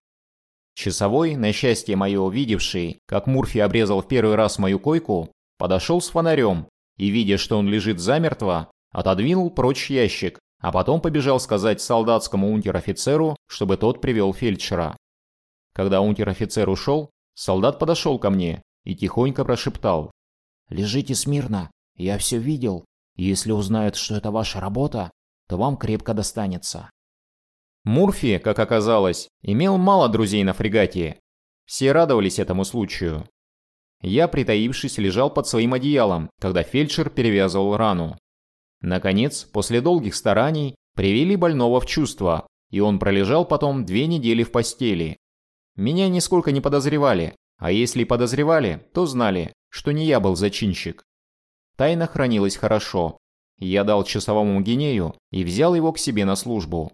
Часовой, на счастье мое увидевший, как Мурфи обрезал в первый раз мою койку, подошел с фонарем и, видя, что он лежит замертво, отодвинул прочь ящик, а потом побежал сказать солдатскому унтер-офицеру, чтобы тот привел фельдшера. Когда унтер-офицер ушел, солдат подошел ко мне и тихонько прошептал. «Лежите смирно, я все видел. Если узнают, что это ваша работа, то вам крепко достанется». Мурфи, как оказалось, имел мало друзей на фрегате. Все радовались этому случаю. Я, притаившись, лежал под своим одеялом, когда фельдшер перевязывал рану. Наконец, после долгих стараний, привели больного в чувство, и он пролежал потом две недели в постели. Меня нисколько не подозревали, а если и подозревали, то знали, что не я был зачинщик. Тайна хранилась хорошо. Я дал часовому гинею и взял его к себе на службу.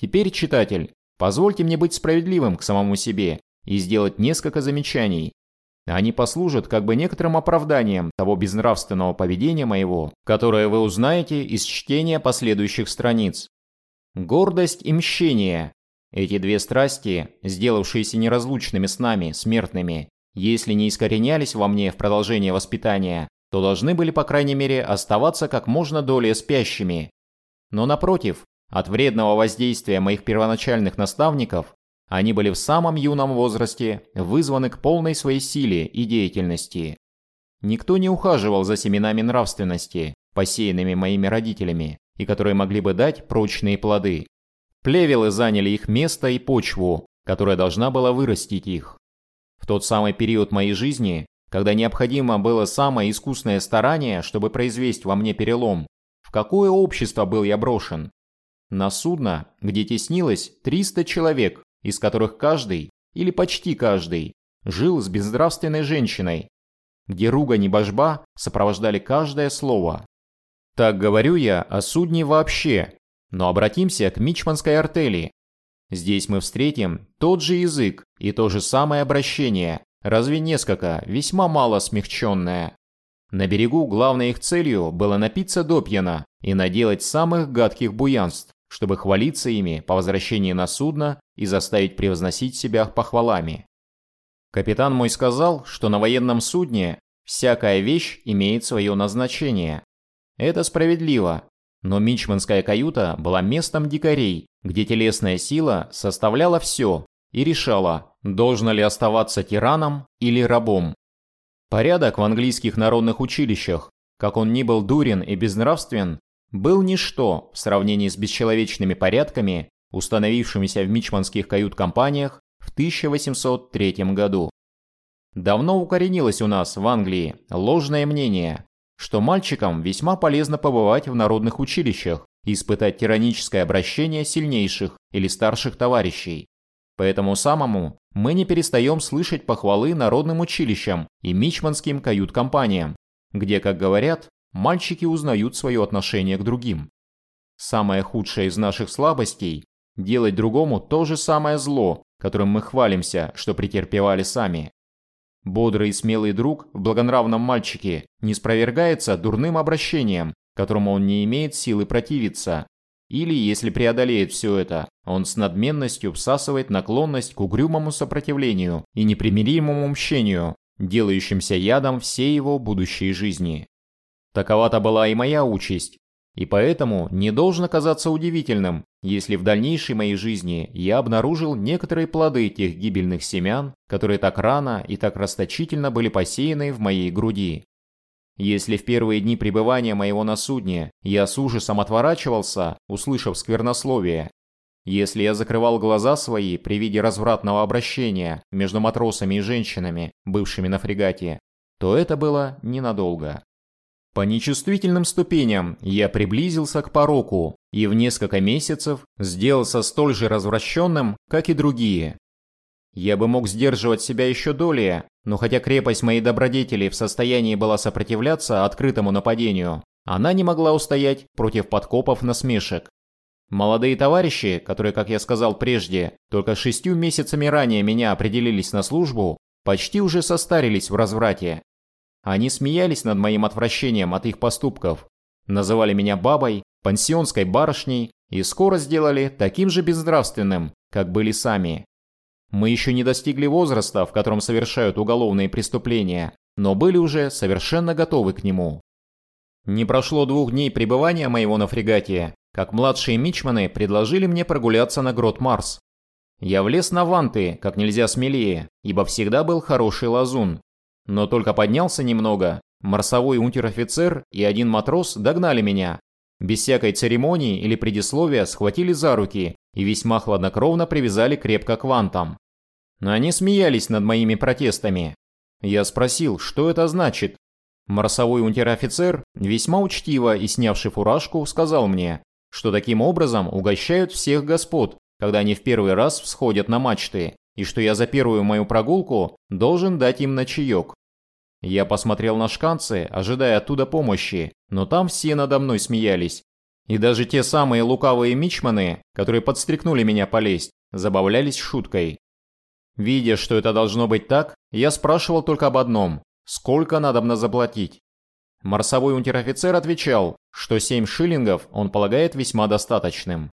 Теперь, читатель, позвольте мне быть справедливым к самому себе и сделать несколько замечаний. Они послужат как бы некоторым оправданием того безнравственного поведения моего, которое вы узнаете из чтения последующих страниц. Гордость и мщение эти две страсти, сделавшиеся неразлучными с нами, смертными, если не искоренялись во мне в продолжение воспитания, то должны были, по крайней мере, оставаться как можно долее спящими. Но напротив, от вредного воздействия моих первоначальных наставников, они были в самом юном возрасте вызваны к полной своей силе и деятельности. Никто не ухаживал за семенами нравственности, посеянными моими родителями, и которые могли бы дать прочные плоды. Плевелы заняли их место и почву, которая должна была вырастить их. В тот самый период моей жизни, когда необходимо было самое искусное старание, чтобы произвести во мне перелом, в какое общество был я брошен? На судно, где теснилось 300 человек, из которых каждый, или почти каждый, жил с безнравственной женщиной, где ругань и божба сопровождали каждое слово. Так говорю я о судне вообще, но обратимся к мичманской артели. Здесь мы встретим тот же язык и то же самое обращение, разве несколько, весьма мало смягченное. На берегу главной их целью было напиться допьяна и наделать самых гадких буянств, чтобы хвалиться ими по возвращении на судно и заставить превозносить себя похвалами. Капитан мой сказал, что на военном судне всякая вещь имеет свое назначение. Это справедливо, но мичманская каюта была местом дикарей, где телесная сила составляла все и решала, должно ли оставаться тираном или рабом. Порядок в английских народных училищах, как он ни был дурен и безнравствен, был ничто в сравнении с бесчеловечными порядками, установившимися в мичманских кают-компаниях в 1803 году. Давно укоренилось у нас в Англии ложное мнение, что мальчикам весьма полезно побывать в народных училищах и испытать тираническое обращение сильнейших или старших товарищей. Поэтому самому мы не перестаем слышать похвалы народным училищам и мичманским кают-компаниям, где, как говорят, мальчики узнают свое отношение к другим. Самое худшее из наших слабостей – делать другому то же самое зло, которым мы хвалимся, что претерпевали сами. Бодрый и смелый друг в благонравном мальчике не спровергается дурным обращением, которому он не имеет силы противиться. Или, если преодолеет все это, он с надменностью всасывает наклонность к угрюмому сопротивлению и непримиримому мщению, делающимся ядом всей его будущей жизни. Такова-то была и моя участь, и поэтому не должно казаться удивительным, если в дальнейшей моей жизни я обнаружил некоторые плоды тех гибельных семян, которые так рано и так расточительно были посеяны в моей груди. Если в первые дни пребывания моего на судне я с ужасом отворачивался, услышав сквернословие, если я закрывал глаза свои при виде развратного обращения между матросами и женщинами, бывшими на фрегате, то это было ненадолго. По нечувствительным ступеням я приблизился к пороку и в несколько месяцев сделался столь же развращенным, как и другие. Я бы мог сдерживать себя еще долее, но хотя крепость моей добродетели в состоянии была сопротивляться открытому нападению, она не могла устоять против подкопов насмешек. Молодые товарищи, которые, как я сказал прежде, только шестью месяцами ранее меня определились на службу, почти уже состарились в разврате они смеялись над моим отвращением от их поступков, называли меня бабой, пансионской барышней и скоро сделали таким же безнравственным, как были сами. Мы еще не достигли возраста, в котором совершают уголовные преступления, но были уже совершенно готовы к нему. Не прошло двух дней пребывания моего на фрегате, как младшие мичманы предложили мне прогуляться на грот Марс. Я влез на ванты, как нельзя смелее, ибо всегда был хороший лазун, но только поднялся немного, марсовой унтер-офицер и один матрос догнали меня. Без всякой церемонии или предисловия схватили за руки и весьма хладнокровно привязали крепко к вантам. Но они смеялись над моими протестами. Я спросил, что это значит. Марсовой унтер-офицер, весьма учтиво и снявший фуражку, сказал мне, что таким образом угощают всех господ, когда они в первый раз всходят на мачты, и что я за первую мою прогулку должен дать им на чаек. Я посмотрел на шканцы, ожидая оттуда помощи, но там все надо мной смеялись. И даже те самые лукавые мичманы, которые подстрекнули меня полезть, забавлялись шуткой. Видя, что это должно быть так, я спрашивал только об одном – сколько надобно заплатить. Марсовой унтер-офицер отвечал, что 7 шиллингов он полагает весьма достаточным.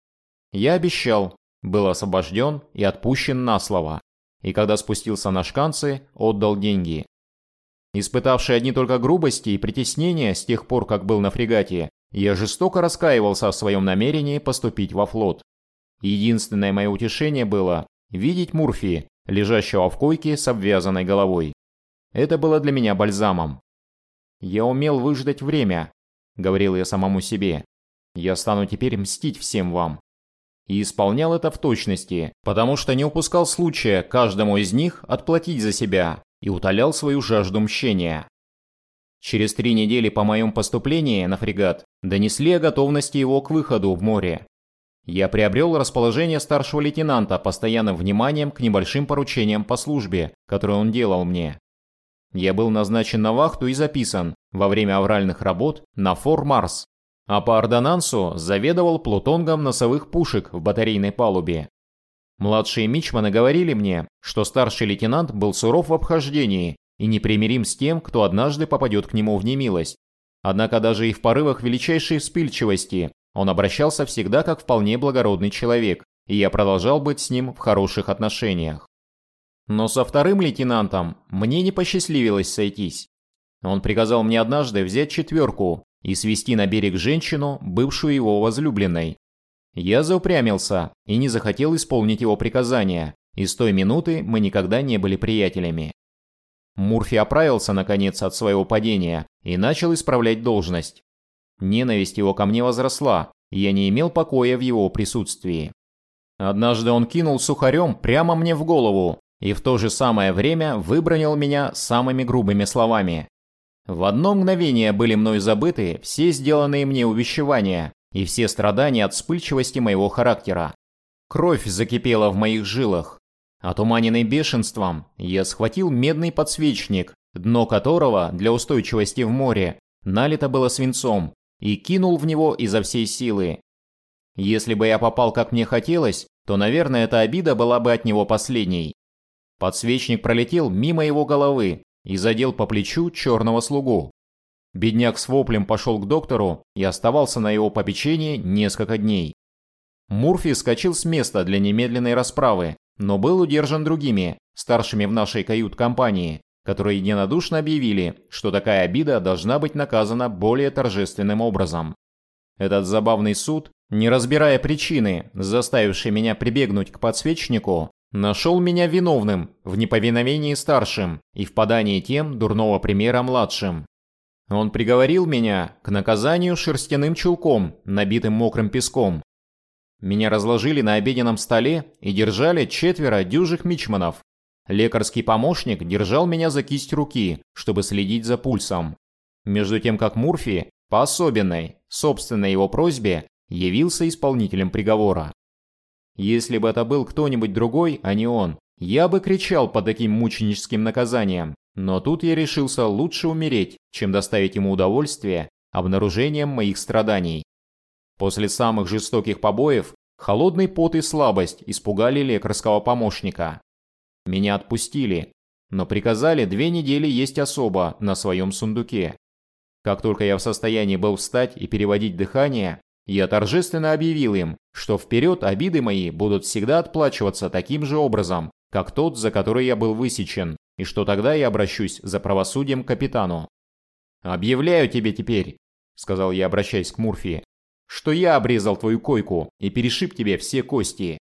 Я обещал, был освобожден и отпущен на слово. И когда спустился на шканцы, отдал деньги. Испытавший одни только грубости и притеснения с тех пор, как был на фрегате, я жестоко раскаивался в своем намерении поступить во флот. Единственное мое утешение было видеть Мурфи, лежащего в койке с обвязанной головой. Это было для меня бальзамом. «Я умел выждать время», — говорил я самому себе. «Я стану теперь мстить всем вам». И исполнял это в точности, потому что не упускал случая каждому из них отплатить за себя, и утолял свою жажду мщения. Через три недели по моем поступлении на фрегат донесли о готовности его к выходу в море. Я приобрел расположение старшего лейтенанта постоянным вниманием к небольшим поручениям по службе, которые он делал мне. Я был назначен на вахту и записан во время авральных работ на Фор Марс, а по ордонансу заведовал плутонгом носовых пушек в батарейной палубе. Младшие мичманы говорили мне, что старший лейтенант был суров в обхождении и непримирим с тем, кто однажды попадет к нему в немилость. Однако даже и в порывах величайшей вспыльчивости он обращался всегда как вполне благородный человек, и я продолжал быть с ним в хороших отношениях. Но со вторым лейтенантом мне не посчастливилось сойтись. Он приказал мне однажды взять четверку и свести на берег женщину, бывшую его возлюбленной. Я заупрямился и не захотел исполнить его приказания, и с той минуты мы никогда не были приятелями. Мурфи оправился, наконец, от своего падения и начал исправлять должность. Ненависть его ко мне возросла, и я не имел покоя в его присутствии. Однажды он кинул сухарем прямо мне в голову и в то же самое время выбронил меня самыми грубыми словами. В одно мгновение были мной забыты все сделанные мне увещевания и все страдания от вспыльчивости моего характера. Кровь закипела в моих жилах. Отуманенный бешенством, я схватил медный подсвечник, дно которого для устойчивости в море налито было свинцом, и кинул в него изо всей силы. Если бы я попал, как мне хотелось, то, наверное, эта обида была бы от него последней. Подсвечник пролетел мимо его головы и задел по плечу черного слугу. Бедняк с воплем пошел к доктору и оставался на его попечении несколько дней. Мурфи скочил с места для немедленной расправы, но был удержан другими, старшими в нашей кают-компании, которые единодушно объявили, что такая обида должна быть наказана более торжественным образом. Этот забавный суд, не разбирая причины, заставившей меня прибегнуть к подсвечнику, нашел меня виновным в неповиновении старшим и в подании тем дурного примера младшим. Он приговорил меня к наказанию шерстяным чулком, набитым мокрым песком. Меня разложили на обеденном столе и держали четверо дюжих мичманов, Лекарский помощник держал меня за кисть руки, чтобы следить за пульсом. Между тем как Мурфи, по особенной, собственной его просьбе, явился исполнителем приговора. Если бы это был кто-нибудь другой, а не он, я бы кричал под таким мученическим наказанием, но тут я решился лучше умереть, чем доставить ему удовольствие обнаружением моих страданий. После самых жестоких побоев холодный пот и слабость испугали лекарского помощника. Меня отпустили, но приказали две недели есть особо на своем сундуке. Как только я в состоянии был встать и переводить дыхание, я торжественно объявил им, что вперед обиды мои будут всегда отплачиваться таким же образом, как тот, за который я был высечен, и что тогда я обращусь за правосудием к капитану. «Объявляю тебе теперь», — сказал я, обращаясь к Мурфи, — «что я обрезал твою койку и перешиб тебе все кости.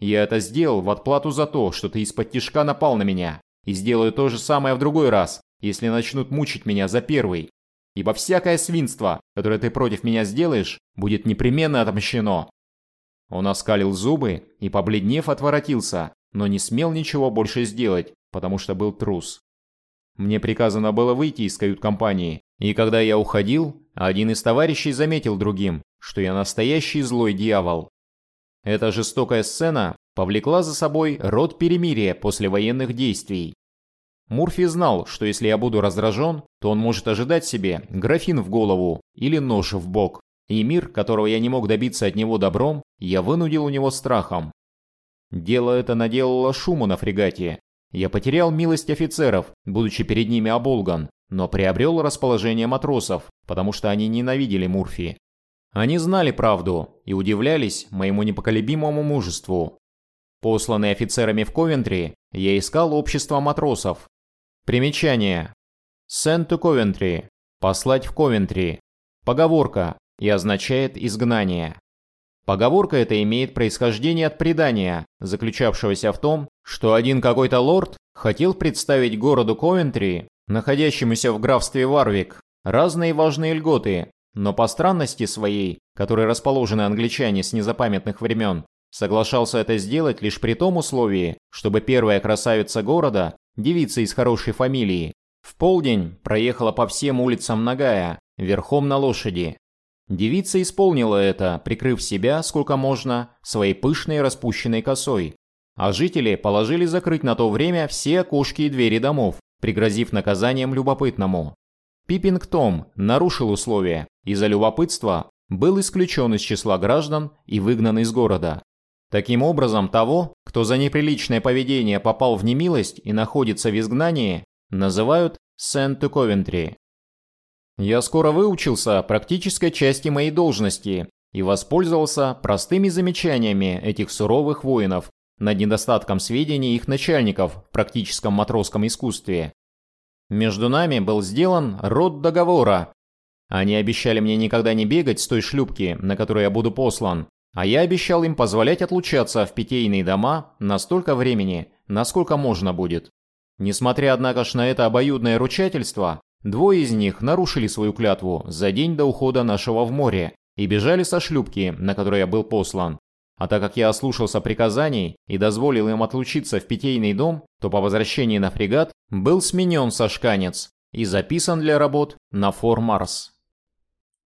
Я это сделал в отплату за то, что ты из-под тишка напал на меня, и сделаю то же самое в другой раз, если начнут мучить меня за первый. Ибо всякое свинство, которое ты против меня сделаешь, будет непременно отомщено». Он оскалил зубы и, побледнев, отворотился, но не смел ничего больше сделать, потому что был трус. Мне приказано было выйти из кают-компании, и когда я уходил, один из товарищей заметил другим, что я настоящий злой дьявол. Эта жестокая сцена повлекла за собой род перемирия после военных действий. Мурфи знал, что если я буду раздражен, то он может ожидать себе графин в голову или нож в бок, и мир, которого я не мог добиться от него добром, я вынудил у него страхом. Дело это наделало шуму на фрегате. Я потерял милость офицеров, будучи перед ними оболган, но приобрел расположение матросов, потому что они ненавидели Мурфи. Они знали правду и удивлялись моему непоколебимому мужеству. Посланный офицерами в Ковентри, я искал общество матросов. Примечание. To Coventry. Послать в Ковентри. Поговорка и означает изгнание. Поговорка эта имеет происхождение от предания, заключавшегося в том, что один какой-то лорд хотел представить городу Ковентри, находящемуся в графстве Варвик, разные важные льготы, но по странности своей, которой расположены англичане с незапамятных времен, соглашался это сделать лишь при том условии, чтобы первая красавица города, девица из хорошей фамилии, в полдень проехала по всем улицам нагая, верхом на лошади. Девица исполнила это, прикрыв себя, сколько можно, своей пышной распущенной косой. А жители положили закрыть на то время все окошки и двери домов, пригрозив наказанием любопытному. Пиппинг Том нарушил условия и за любопытство был исключен из числа граждан и выгнан из города. Таким образом, того, кто за неприличное поведение попал в немилость и находится в изгнании, называют Сент-Ковентри. Я скоро выучился практической части моей должности и воспользовался простыми замечаниями этих суровых воинов над недостатком сведений их начальников в практическом матросском искусстве. Между нами был сделан род договора. Они обещали мне никогда не бегать с той шлюпки, на которой я буду послан, а я обещал им позволять отлучаться в питейные дома на столько времени, насколько можно будет. Несмотря, однако ж, на это обоюдное ручательство, двое из них нарушили свою клятву за день до ухода нашего в море и бежали со шлюпки, на которой я был послан. А так как я ослушался приказаний и дозволил им отлучиться в питейный дом, то по возвращении на фрегат был сменен со шканец и записан для работ на Фор Марс.